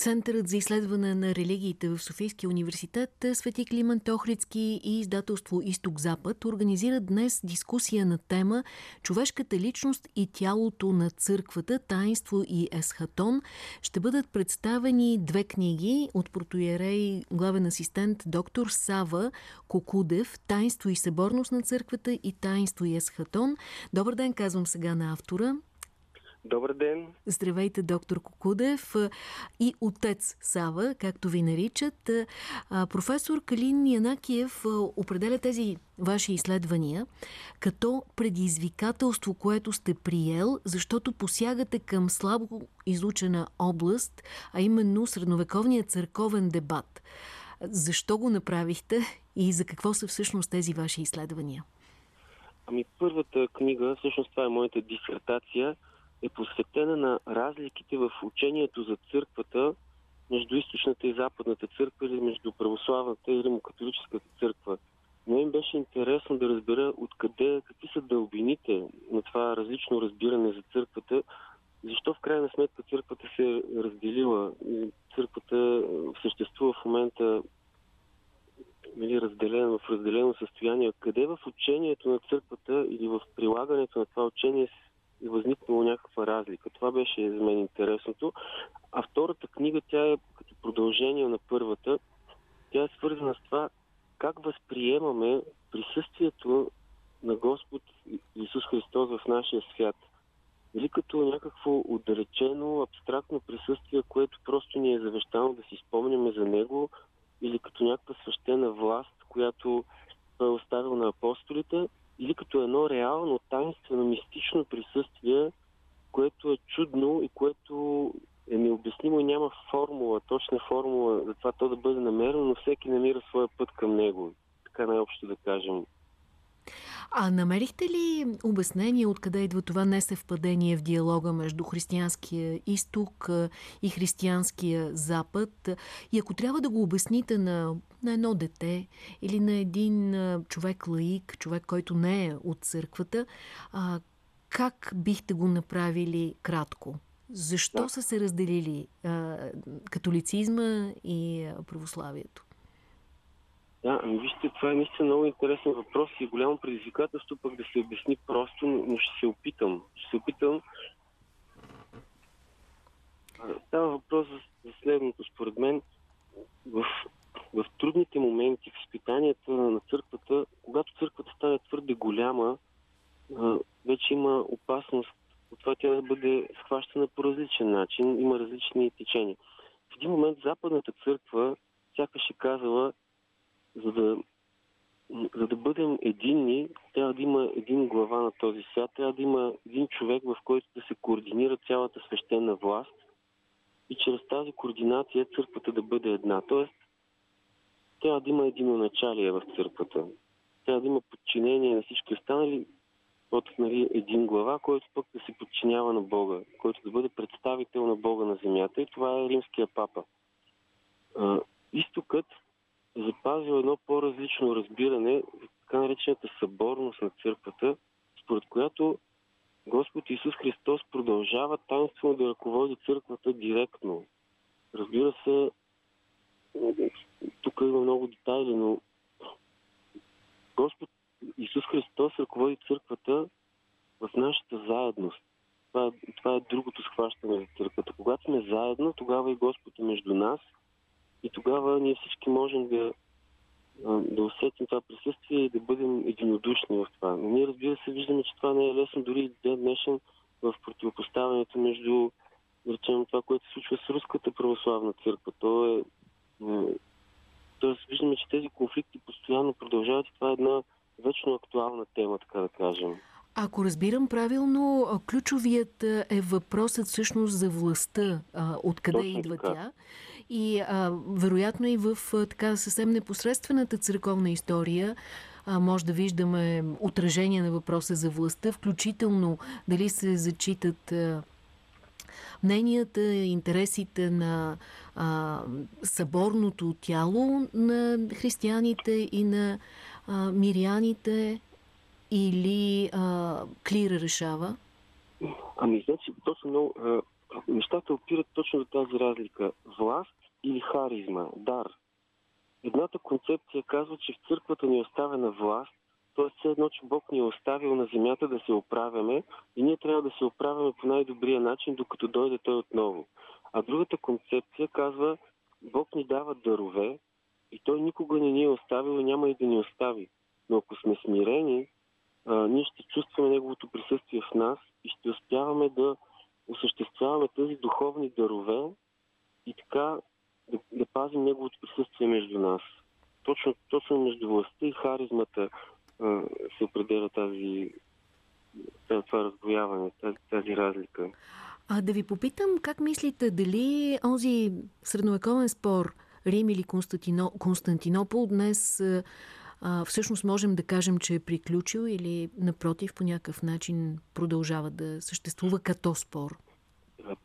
Центърът за изследване на религиите в Софийския университет Свети Климент Охридски и издателство Изток-Запад организират днес дискусия на тема Човешката личност и тялото на църквата, таинство и есхатон. Ще бъдат представени две книги от протоиерей главен асистент доктор Сава Кокудев Таинство и съборност на църквата и таинство и есхатон. Добър ден, казвам сега на автора. Добър ден! Здравейте, доктор Кокудев и отец Сава, както ви наричат. Професор Калин Янакиев определя тези ваши изследвания като предизвикателство, което сте приел, защото посягате към слабо изучена област, а именно средновековният църковен дебат. Защо го направихте и за какво са всъщност тези ваши изследвания? Ами първата книга, всъщност това е моята дисертация – е посветена на разликите в учението за църквата между източната и западната църква или между православната и римокатолическата църква. Но им беше интересно да разбера откъде, какви са дълбините на това различно разбиране за църквата, защо в крайна сметка църквата се е разделила. Църквата съществува в момента нали, разделено, в разделено състояние. Къде в учението на църквата или в прилагането на това учение е възникнала някаква разлика. Това беше за мен интересното. А втората книга, тя е като продължение на първата. Тя е свързана с това как възприемаме присъствието на Господ Исус Христос в нашия свят. Или като някакво отдалечено, абстрактно присъствие, което просто ни е завещано да си спомняме за Него, или като някаква свещена власт, която той е оставил на апостолите, или като едно реално, таинствено, мистично присъствие, което е чудно и което е необяснимо и няма формула, точна формула за това то да бъде намерено, но всеки намира своя път към него. Така най-общо да кажем. А намерихте ли обяснение откъде идва това несъвпадение в диалога между християнския изток и християнския запад? И ако трябва да го обясните на, на едно дете или на един човек лаик, човек, който не е от църквата, а, как бихте го направили кратко? Защо да. са се разделили а, католицизма и православието? Да, ами вижте, това е наистина много интересен въпрос и голямо предизвикателство пък да се обясни просто, но ще се опитам. Ще се опитам. Става въпрос за, за следното. Според мен, в, в трудните моменти, в изпитанията на църквата, когато църквата стане твърде голяма, вече има опасност от това тя да бъде схващана по различен начин. Има различни течения. В един момент Западната църква сякаш е казала, за да, за да бъдем единни, трябва да има един глава на този свят, трябва да има един човек, в който да се координира цялата свещена власт и чрез тази координация църквата да бъде една. Тоест, трябва да има единоначалие в църквата. Трябва да има подчинение на всички останали от нали, един глава, който пък да се подчинява на Бога, който да бъде представител на Бога на земята и това е римския папа. изтокът запазил едно по-различно разбиране, така наречената съборност на църквата, според която Господ Исус Христос продължава таинствено да ръководи църквата директно. Разбира се, тук има много детайли, но Господ Исус Христос ръководи църквата в нашата заедност. Това е, това е другото схващане за църквата. Когато сме заедно, тогава и Господ е между нас – и тогава ние всички можем да, да усетим това присъствие и да бъдем единодушни в това. Но ние, разбира се, виждаме, че това не е лесно дори и ден днешен в противопоставянето между, речем, това, което се случва с Руската православна църква. То е, тоест, виждаме, че тези конфликти постоянно продължават и това е една вечно актуална тема, така да кажем. Ако разбирам правилно, ключовият е въпросът всъщност за властта. Откъде Точно идва така. тя? И а, вероятно и в така съвсем непосредствената църковна история а, може да виждаме отражение на въпроса за властта, включително дали се зачитат а, мненията, интересите на а, съборното тяло на християните и на а, миряните или а, клира решава? Ами, значи, точно много, нещата опират точно до тази разлика. Власт или харизма, дар. Едната концепция казва, че в църквата ни е оставена власт, т.е. все едно, че Бог ни е оставил на земята да се оправяме и ние трябва да се оправяме по най-добрия начин, докато дойде Той отново. А другата концепция казва, Бог ни дава дарове и Той никога не ни е оставил и няма и да ни остави. Но ако сме смирени, а, ние ще чувстваме Неговото присъствие в нас и ще успяваме да осъществяваме тези духовни дарове и така да, да пазим Неговото присъствие между нас. Точно, точно между властта и харизмата се определя тази, това разбояване, тази, тази разлика. А да ви попитам, как мислите, дали онзи средновековен спор Рим или Константино, Константинопол днес а, всъщност можем да кажем, че е приключил или напротив по някакъв начин продължава да съществува като спор?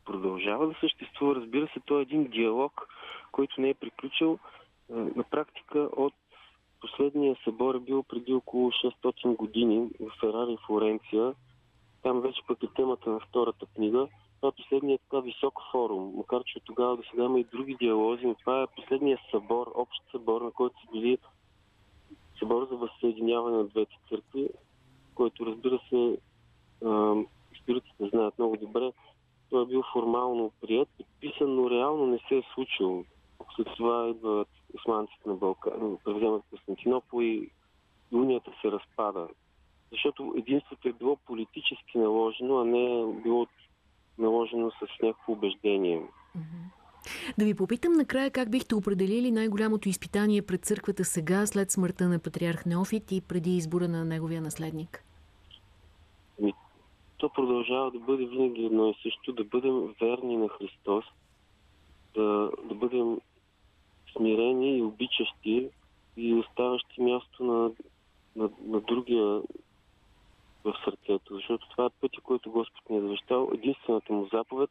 Продължава да съществува, разбира се, той е един диалог, който не е приключил. На практика от последния събор е бил преди около 600 години в Ферари Флоренция. Там вече пък е темата на втората книга. Това е последният така висок форум, макар че от тогава до сега има и други диалози, но това е последният събор, общ събор, на който са били събор за възсъединяване на двете църкви, който разбира се историците знаят много добре. Той е бил формално прият, подписан, но реално не се е случило. След това идват османците на Балкан, превземат Константинопол и унията се разпада. Защото единството е било политически наложено, а не е било наложено с някакво убеждение. Да ви попитам накрая как бихте определили най-голямото изпитание пред църквата сега, след смъртта на патриарх Неофит и преди избора на неговия наследник? Ами, то продължава да бъде винаги едно и също, да бъдем верни на Христос, да, да бъдем смирени и обичащи и оставащи място на, на, на другия в сърцето, защото това е пътя, който Господ ни е завещал. Единствената му заповед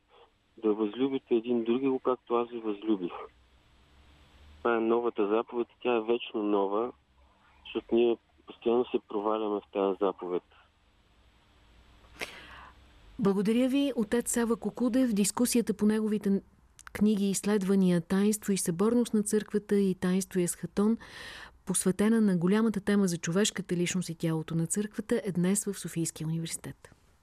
да възлюбите един други както аз ви възлюбих. Това е новата заповед и тя е вечно нова, защото ние постоянно се проваляме в тази заповед. Благодаря ви, отец Сава Кокудев. Дискусията по неговите книги изследвания Таинство и съборност на църквата и Таинство и есхатон посветена на голямата тема за човешката личност и тялото на църквата, е днес в Софийския университет.